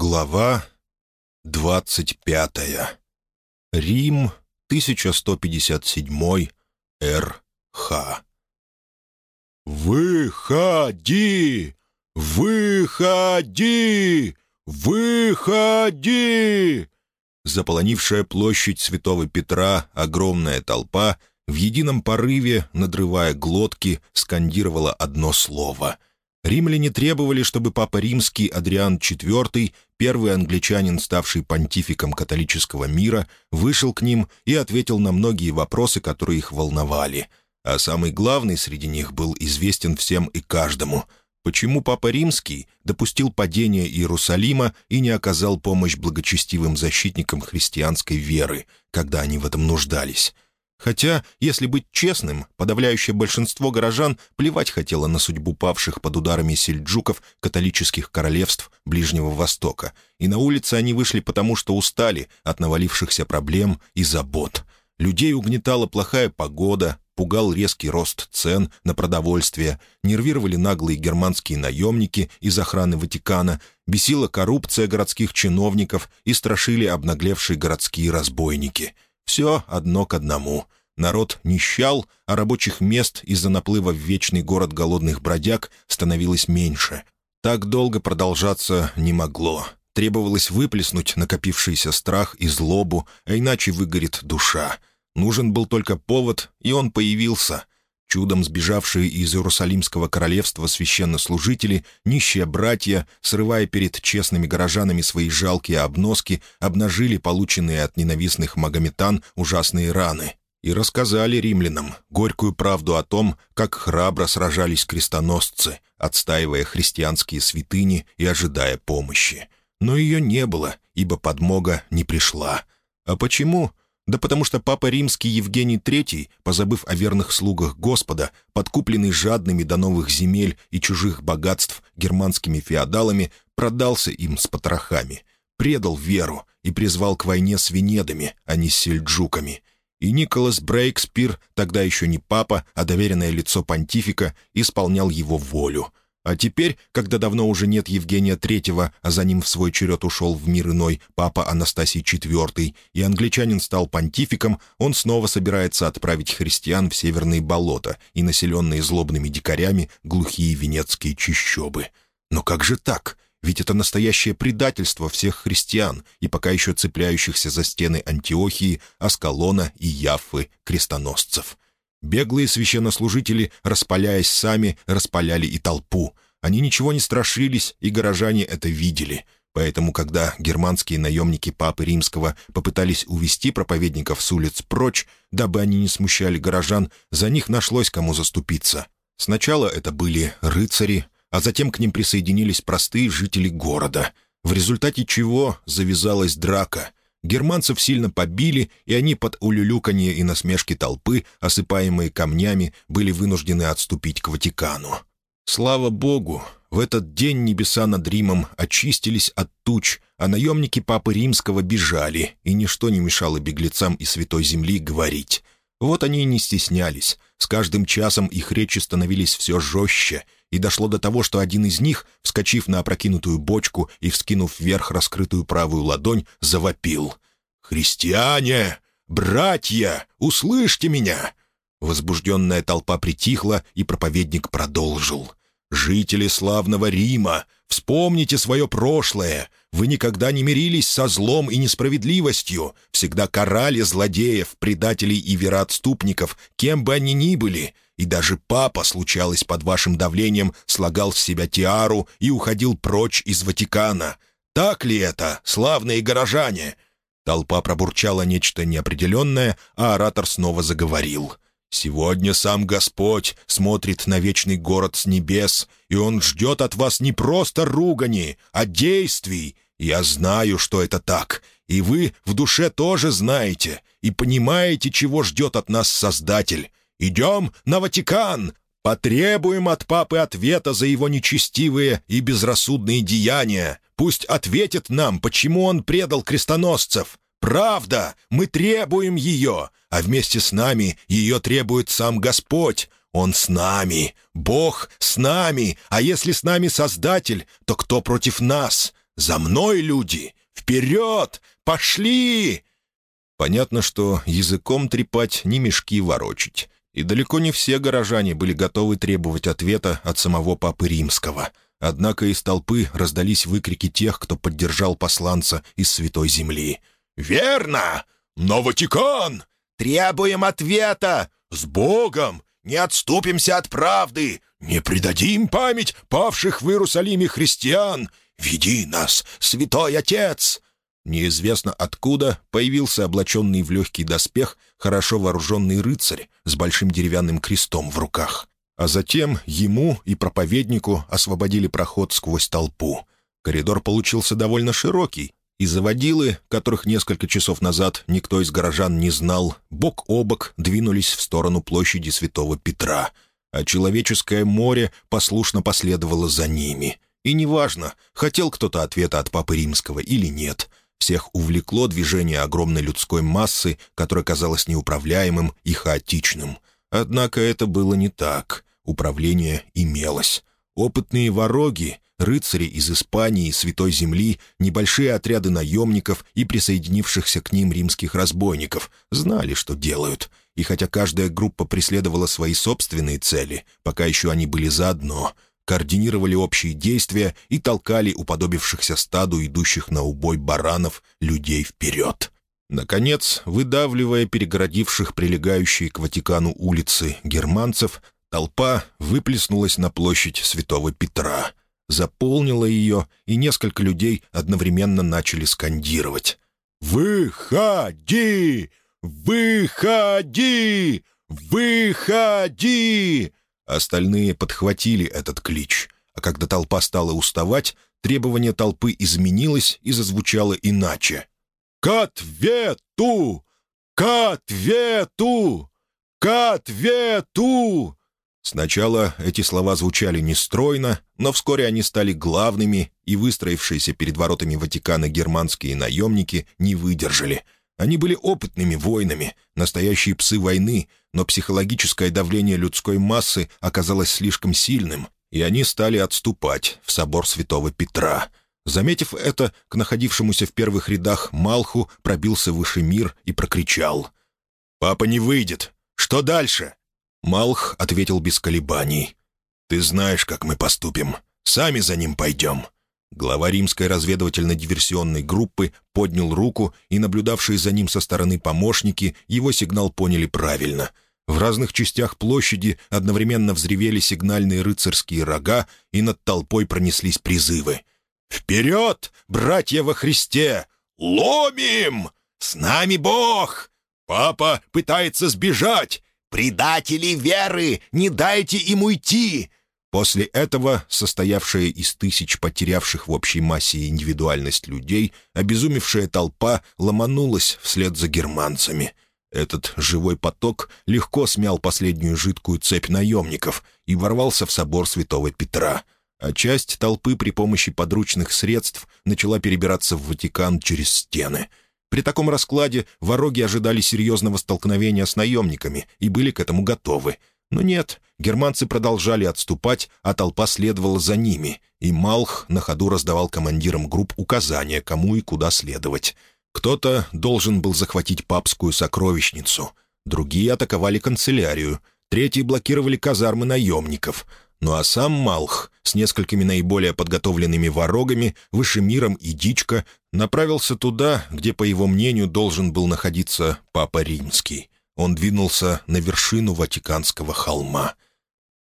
Глава 25. Рим, 1157 Р.Х. «Выходи! Выходи! Выходи!» Заполонившая площадь Святого Петра огромная толпа в едином порыве, надрывая глотки, скандировала одно слово — Римляне требовали, чтобы Папа Римский Адриан IV, первый англичанин, ставший понтификом католического мира, вышел к ним и ответил на многие вопросы, которые их волновали. А самый главный среди них был известен всем и каждому. Почему Папа Римский допустил падение Иерусалима и не оказал помощь благочестивым защитникам христианской веры, когда они в этом нуждались? Хотя, если быть честным, подавляющее большинство горожан плевать хотело на судьбу павших под ударами сельджуков католических королевств Ближнего Востока, и на улице они вышли потому, что устали от навалившихся проблем и забот. Людей угнетала плохая погода, пугал резкий рост цен на продовольствие, нервировали наглые германские наемники из охраны Ватикана, бесила коррупция городских чиновников и страшили обнаглевшие городские разбойники — все одно к одному. Народ нищал, а рабочих мест из-за наплыва в вечный город голодных бродяг становилось меньше. Так долго продолжаться не могло. Требовалось выплеснуть накопившийся страх и злобу, а иначе выгорит душа. Нужен был только повод, и он появился — Чудом сбежавшие из Иерусалимского королевства священнослужители, нищие братья, срывая перед честными горожанами свои жалкие обноски, обнажили полученные от ненавистных магометан ужасные раны и рассказали римлянам горькую правду о том, как храбро сражались крестоносцы, отстаивая христианские святыни и ожидая помощи. Но ее не было, ибо подмога не пришла. А почему? Да потому что папа римский Евгений III, позабыв о верных слугах Господа, подкупленный жадными до новых земель и чужих богатств германскими феодалами, продался им с потрохами, предал веру и призвал к войне с Венедами, а не с сельджуками. И Николас Брейкспир, тогда еще не папа, а доверенное лицо понтифика, исполнял его волю — а теперь, когда давно уже нет Евгения Третьего, а за ним в свой черед ушел в мир иной папа Анастасий IV, и англичанин стал понтификом, он снова собирается отправить христиан в северные болота и населенные злобными дикарями глухие венецкие чащобы. Но как же так? Ведь это настоящее предательство всех христиан и пока еще цепляющихся за стены Антиохии, Аскалона и Яффы крестоносцев. Беглые священнослужители, распаляясь сами, распаляли и толпу. Они ничего не страшились, и горожане это видели. Поэтому, когда германские наемники Папы Римского попытались увести проповедников с улиц прочь, дабы они не смущали горожан, за них нашлось кому заступиться. Сначала это были рыцари, а затем к ним присоединились простые жители города, в результате чего завязалась драка — Германцев сильно побили, и они под улюлюканье и насмешки толпы, осыпаемые камнями, были вынуждены отступить к Ватикану. Слава богу, в этот день небеса над Римом очистились от туч, а наемники Папы Римского бежали, и ничто не мешало беглецам и Святой Земли говорить. Вот они и не стеснялись. С каждым часом их речи становились все жестче — и дошло до того, что один из них, вскочив на опрокинутую бочку и вскинув вверх раскрытую правую ладонь, завопил. «Христиане! Братья! Услышьте меня!» Возбужденная толпа притихла, и проповедник продолжил. «Жители славного Рима, вспомните свое прошлое. Вы никогда не мирились со злом и несправедливостью, всегда карали злодеев, предателей и вероотступников, кем бы они ни были. И даже папа, случалось под вашим давлением, слагал в себя тиару и уходил прочь из Ватикана. Так ли это, славные горожане?» Толпа пробурчала нечто неопределенное, а оратор снова заговорил. «Сегодня сам Господь смотрит на вечный город с небес, и Он ждет от вас не просто ругани, а действий. Я знаю, что это так, и вы в душе тоже знаете и понимаете, чего ждет от нас Создатель. Идем на Ватикан! Потребуем от папы ответа за его нечестивые и безрассудные деяния. Пусть ответит нам, почему он предал крестоносцев. Правда, мы требуем ее, а вместе с нами ее требует сам Господь. Он с нами, Бог с нами, а если с нами Создатель, то кто против нас? «За мной, люди! Вперед! Пошли!» Понятно, что языком трепать, не мешки ворочить. И далеко не все горожане были готовы требовать ответа от самого Папы Римского. Однако из толпы раздались выкрики тех, кто поддержал посланца из Святой Земли. «Верно! Но Ватикан! Требуем ответа! С Богом! Не отступимся от правды! Не предадим память павших в Иерусалиме христиан! Веди нас, Святой Отец!» Неизвестно откуда появился облаченный в легкий доспех хорошо вооруженный рыцарь с большим деревянным крестом в руках. А затем ему и проповеднику освободили проход сквозь толпу. Коридор получился довольно широкий, и заводилы, которых несколько часов назад никто из горожан не знал, бок о бок двинулись в сторону площади Святого Петра, а человеческое море послушно последовало за ними. И неважно, хотел кто-то ответа от Папы Римского или нет — всех увлекло движение огромной людской массы, которое казалось неуправляемым и хаотичным. Однако это было не так. Управление имелось. Опытные вороги, рыцари из Испании Святой Земли, небольшие отряды наемников и присоединившихся к ним римских разбойников знали, что делают. И хотя каждая группа преследовала свои собственные цели, пока еще они были заодно — координировали общие действия и толкали уподобившихся стаду идущих на убой баранов людей вперед. Наконец, выдавливая перегородивших прилегающие к Ватикану улицы германцев, толпа выплеснулась на площадь Святого Петра, заполнила ее, и несколько людей одновременно начали скандировать. «Выходи! Выходи! Выходи!» Остальные подхватили этот клич, а когда толпа стала уставать, требование толпы изменилось и зазвучало иначе. «К ответу! К ответу! К ответу!» Сначала эти слова звучали нестройно, но вскоре они стали главными, и выстроившиеся перед воротами Ватикана германские наемники не выдержали — они были опытными воинами, настоящие псы войны, но психологическое давление людской массы оказалось слишком сильным, и они стали отступать в собор святого Петра. Заметив это, к находившемуся в первых рядах Малху пробился выше мир и прокричал. «Папа не выйдет! Что дальше?» Малх ответил без колебаний. «Ты знаешь, как мы поступим. Сами за ним пойдем. Глава римской разведывательно-диверсионной группы поднял руку, и наблюдавшие за ним со стороны помощники его сигнал поняли правильно. В разных частях площади одновременно взревели сигнальные рыцарские рога, и над толпой пронеслись призывы. «Вперед, братья во Христе! Ломим! С нами Бог! Папа пытается сбежать! Предатели веры! Не дайте им уйти! После этого состоявшая из тысяч потерявших в общей массе индивидуальность людей, обезумевшая толпа ломанулась вслед за германцами. Этот живой поток легко смял последнюю жидкую цепь наемников и ворвался в собор святого Петра, а часть толпы при помощи подручных средств начала перебираться в Ватикан через стены. При таком раскладе вороги ожидали серьезного столкновения с наемниками и были к этому готовы — но нет, германцы продолжали отступать, а толпа следовала за ними, и Малх на ходу раздавал командирам групп указания, кому и куда следовать. Кто-то должен был захватить папскую сокровищницу, другие атаковали канцелярию, третьи блокировали казармы наемников. Ну а сам Малх с несколькими наиболее подготовленными ворогами, Вышемиром и Дичко направился туда, где, по его мнению, должен был находиться Папа Римский он двинулся на вершину Ватиканского холма.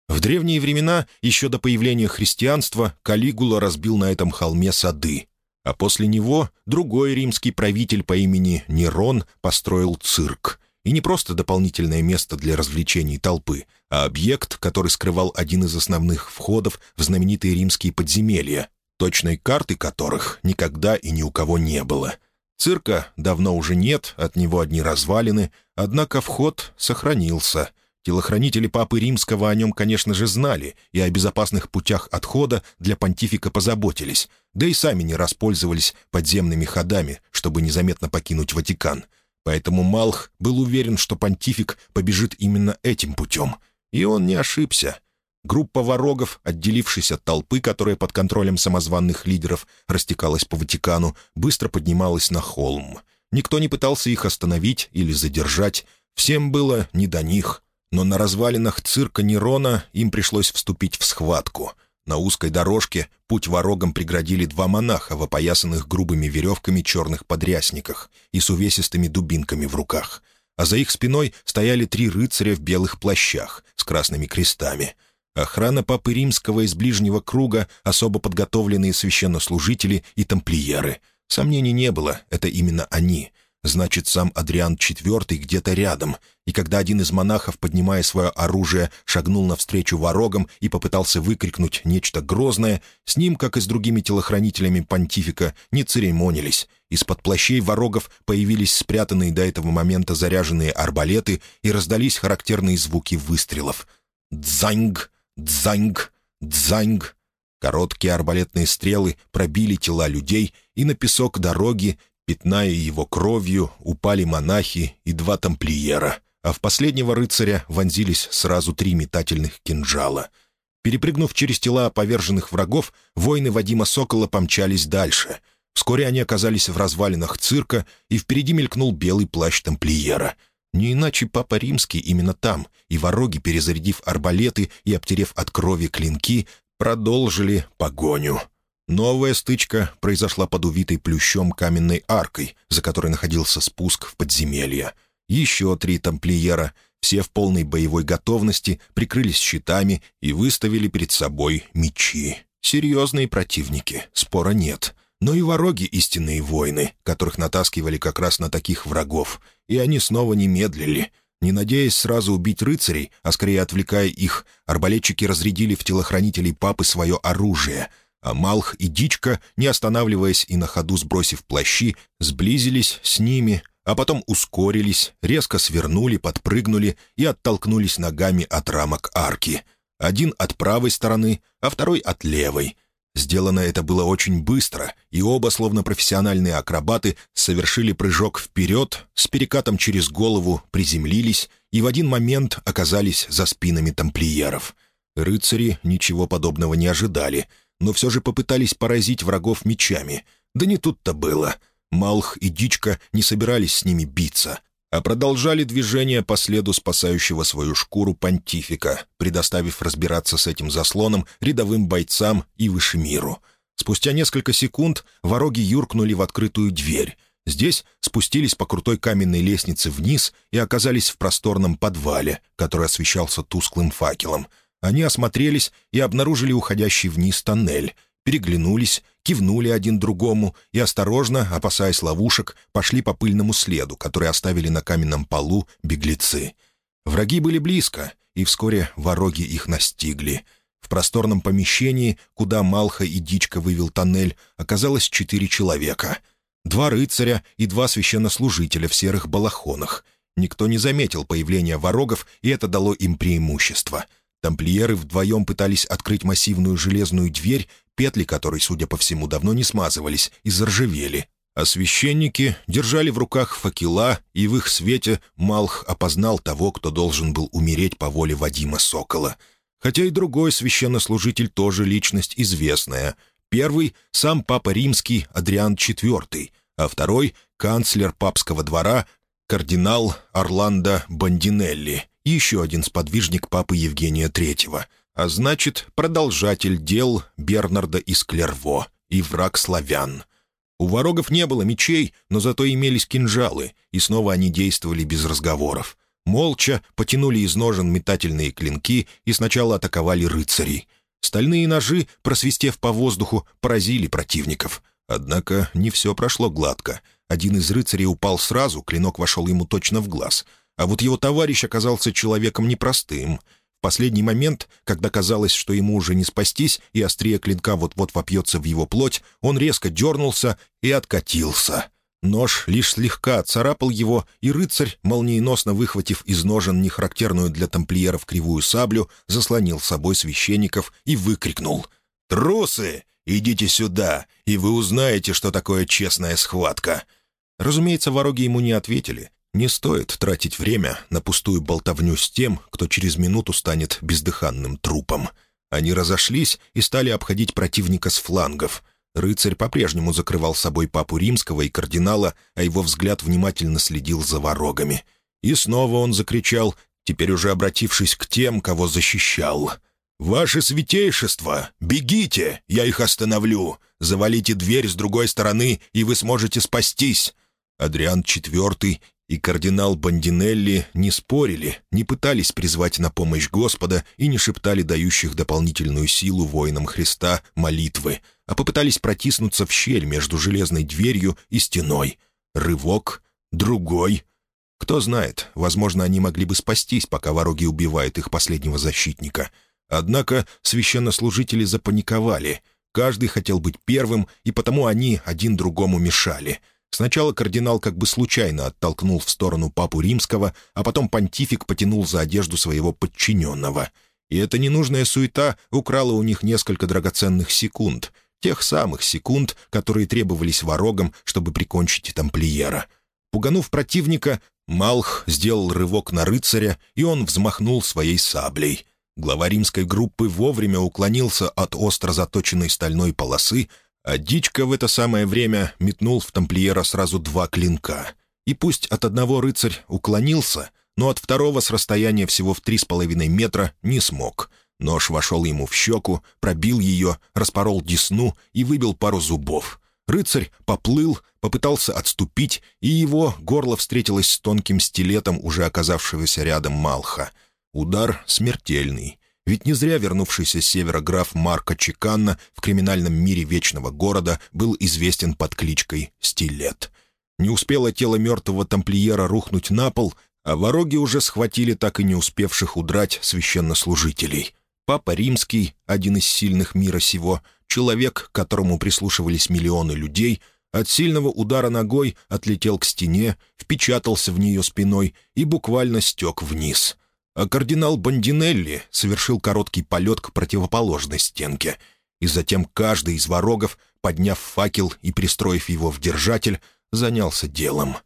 В древние времена, еще до появления христианства, Калигула разбил на этом холме сады, а после него другой римский правитель по имени Нерон построил цирк. И не просто дополнительное место для развлечений толпы, а объект, который скрывал один из основных входов в знаменитые римские подземелья, точной карты которых никогда и ни у кого не было — Цирка давно уже нет, от него одни развалины, однако вход сохранился. Телохранители Папы Римского о нем, конечно же, знали и о безопасных путях отхода для понтифика позаботились, да и сами не распользовались подземными ходами, чтобы незаметно покинуть Ватикан. Поэтому Малх был уверен, что понтифик побежит именно этим путем. И он не ошибся. Группа ворогов, отделившись от толпы, которая под контролем самозванных лидеров растекалась по Ватикану, быстро поднималась на холм. Никто не пытался их остановить или задержать, всем было не до них. Но на развалинах цирка Нерона им пришлось вступить в схватку. На узкой дорожке путь ворогам преградили два монаха в опоясанных грубыми веревками черных подрясниках и с увесистыми дубинками в руках. А за их спиной стояли три рыцаря в белых плащах с красными крестами — Охрана Папы Римского из ближнего круга, особо подготовленные священнослужители и тамплиеры. Сомнений не было, это именно они. Значит, сам Адриан IV где-то рядом, и когда один из монахов, поднимая свое оружие, шагнул навстречу ворогам и попытался выкрикнуть нечто грозное, с ним, как и с другими телохранителями понтифика, не церемонились. Из-под плащей ворогов появились спрятанные до этого момента заряженные арбалеты и раздались характерные звуки выстрелов. «Дзанг!» Дзанг! Дзанг! Короткие арбалетные стрелы пробили тела людей, и на песок дороги, пятная его кровью, упали монахи и два тамплиера, а в последнего рыцаря вонзились сразу три метательных кинжала. Перепрыгнув через тела поверженных врагов, воины Вадима Сокола помчались дальше. Вскоре они оказались в развалинах цирка, и впереди мелькнул белый плащ тамплиера — не иначе Папа Римский именно там, и вороги, перезарядив арбалеты и обтерев от крови клинки, продолжили погоню. Новая стычка произошла под увитой плющом каменной аркой, за которой находился спуск в подземелье. Еще три тамплиера, все в полной боевой готовности, прикрылись щитами и выставили перед собой мечи. Серьезные противники, спора нет но и вороги истинные воины, которых натаскивали как раз на таких врагов, и они снова не медлили. Не надеясь сразу убить рыцарей, а скорее отвлекая их, арбалетчики разрядили в телохранителей папы свое оружие, а Малх и Дичка, не останавливаясь и на ходу сбросив плащи, сблизились с ними, а потом ускорились, резко свернули, подпрыгнули и оттолкнулись ногами от рамок арки. Один от правой стороны, а второй от левой — Сделано это было очень быстро, и оба, словно профессиональные акробаты, совершили прыжок вперед, с перекатом через голову приземлились и в один момент оказались за спинами тамплиеров. Рыцари ничего подобного не ожидали, но все же попытались поразить врагов мечами. Да не тут-то было. Малх и Дичка не собирались с ними биться, а продолжали движение по следу спасающего свою шкуру понтифика, предоставив разбираться с этим заслоном рядовым бойцам и вышемиру. Спустя несколько секунд вороги юркнули в открытую дверь. Здесь спустились по крутой каменной лестнице вниз и оказались в просторном подвале, который освещался тусклым факелом. Они осмотрелись и обнаружили уходящий вниз тоннель — переглянулись, кивнули один другому и, осторожно, опасаясь ловушек, пошли по пыльному следу, который оставили на каменном полу беглецы. Враги были близко, и вскоре вороги их настигли. В просторном помещении, куда Малха и Дичка вывел тоннель, оказалось четыре человека. Два рыцаря и два священнослужителя в серых балахонах. Никто не заметил появления ворогов, и это дало им преимущество — Тамплиеры вдвоем пытались открыть массивную железную дверь, петли которой, судя по всему, давно не смазывались и заржавели. А священники держали в руках факела, и в их свете Малх опознал того, кто должен был умереть по воле Вадима Сокола. Хотя и другой священнослужитель тоже личность известная. Первый — сам Папа Римский Адриан IV, а второй — канцлер папского двора, кардинал Орландо Бандинелли, еще один сподвижник папы Евгения III, а значит, продолжатель дел Бернарда из Клерво и враг славян. У ворогов не было мечей, но зато имелись кинжалы, и снова они действовали без разговоров. Молча потянули из ножен метательные клинки и сначала атаковали рыцарей. Стальные ножи, просвистев по воздуху, поразили противников. Однако не все прошло гладко. Один из рыцарей упал сразу, клинок вошел ему точно в глаз — а вот его товарищ оказался человеком непростым. В последний момент, когда казалось, что ему уже не спастись, и острие клинка вот-вот вопьется в его плоть, он резко дернулся и откатился. Нож лишь слегка царапал его, и рыцарь, молниеносно выхватив из ножен нехарактерную для тамплиеров кривую саблю, заслонил собой священников и выкрикнул «Трусы! Идите сюда, и вы узнаете, что такое честная схватка!» Разумеется, вороги ему не ответили. Не стоит тратить время на пустую болтовню с тем, кто через минуту станет бездыханным трупом. Они разошлись и стали обходить противника с флангов. Рыцарь по-прежнему закрывал собой папу римского и кардинала, а его взгляд внимательно следил за ворогами. И снова он закричал, теперь уже обратившись к тем, кого защищал. «Ваше святейшество! Бегите! Я их остановлю! Завалите дверь с другой стороны, и вы сможете спастись!» Адриан IV и кардинал Бандинелли не спорили, не пытались призвать на помощь Господа и не шептали дающих дополнительную силу воинам Христа молитвы, а попытались протиснуться в щель между железной дверью и стеной. Рывок, другой. Кто знает, возможно, они могли бы спастись, пока вороги убивают их последнего защитника. Однако священнослужители запаниковали. Каждый хотел быть первым, и потому они один другому мешали — Сначала кардинал как бы случайно оттолкнул в сторону папу римского, а потом понтифик потянул за одежду своего подчиненного. И эта ненужная суета украла у них несколько драгоценных секунд, тех самых секунд, которые требовались ворогам, чтобы прикончить тамплиера. Пуганув противника, Малх сделал рывок на рыцаря, и он взмахнул своей саблей. Глава римской группы вовремя уклонился от остро заточенной стальной полосы, а Дичка в это самое время метнул в тамплиера сразу два клинка. И пусть от одного рыцарь уклонился, но от второго с расстояния всего в три с половиной метра не смог. Нож вошел ему в щеку, пробил ее, распорол десну и выбил пару зубов. Рыцарь поплыл, попытался отступить, и его горло встретилось с тонким стилетом уже оказавшегося рядом Малха. Удар смертельный. Ведь не зря вернувшийся с севера граф Марко Чиканна в криминальном мире Вечного Города был известен под кличкой Стилет. Не успело тело мертвого тамплиера рухнуть на пол, а вороги уже схватили так и не успевших удрать священнослужителей. Папа Римский, один из сильных мира сего, человек, к которому прислушивались миллионы людей, от сильного удара ногой отлетел к стене, впечатался в нее спиной и буквально стек вниз а кардинал Бандинелли совершил короткий полет к противоположной стенке, и затем каждый из ворогов, подняв факел и пристроив его в держатель, занялся делом.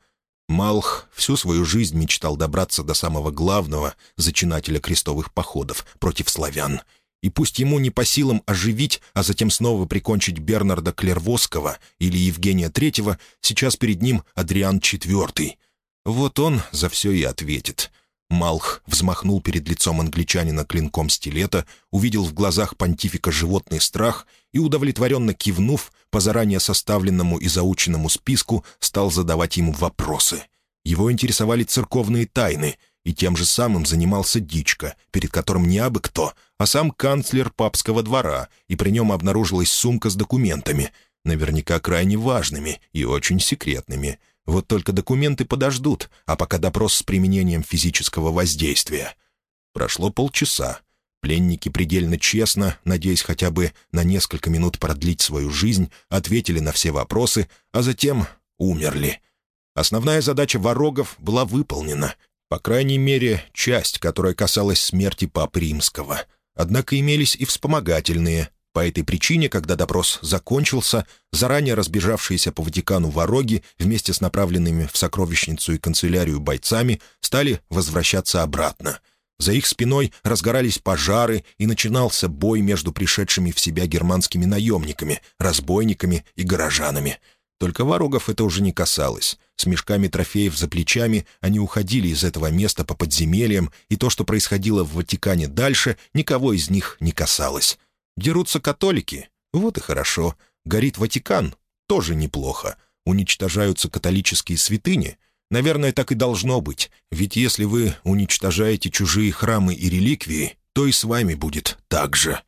Малх всю свою жизнь мечтал добраться до самого главного зачинателя крестовых походов против славян. И пусть ему не по силам оживить, а затем снова прикончить Бернарда Клервосского или Евгения Третьего, сейчас перед ним Адриан Четвертый. Вот он за все и ответит — Малх взмахнул перед лицом англичанина клинком стилета, увидел в глазах понтифика животный страх и, удовлетворенно кивнув по заранее составленному и заученному списку, стал задавать ему вопросы. Его интересовали церковные тайны, и тем же самым занимался Дичка, перед которым не абы кто, а сам канцлер папского двора, и при нем обнаружилась сумка с документами, наверняка крайне важными и очень секретными — вот только документы подождут, а пока допрос с применением физического воздействия. Прошло полчаса. Пленники предельно честно, надеясь хотя бы на несколько минут продлить свою жизнь, ответили на все вопросы, а затем умерли. Основная задача ворогов была выполнена. По крайней мере, часть, которая касалась смерти Папы Римского. Однако имелись и вспомогательные, по этой причине, когда допрос закончился, заранее разбежавшиеся по Ватикану вороги вместе с направленными в сокровищницу и канцелярию бойцами стали возвращаться обратно. За их спиной разгорались пожары, и начинался бой между пришедшими в себя германскими наемниками, разбойниками и горожанами. Только ворогов это уже не касалось. С мешками трофеев за плечами они уходили из этого места по подземельям, и то, что происходило в Ватикане дальше, никого из них не касалось. Дерутся католики? Вот и хорошо. Горит Ватикан? Тоже неплохо. Уничтожаются католические святыни? Наверное, так и должно быть. Ведь если вы уничтожаете чужие храмы и реликвии, то и с вами будет так же.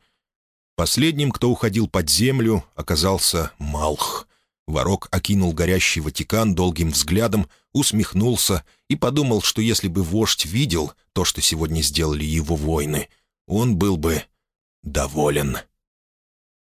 Последним, кто уходил под землю, оказался Малх. Ворок окинул горящий Ватикан долгим взглядом, усмехнулся и подумал, что если бы вождь видел то, что сегодня сделали его воины, он был бы доволен.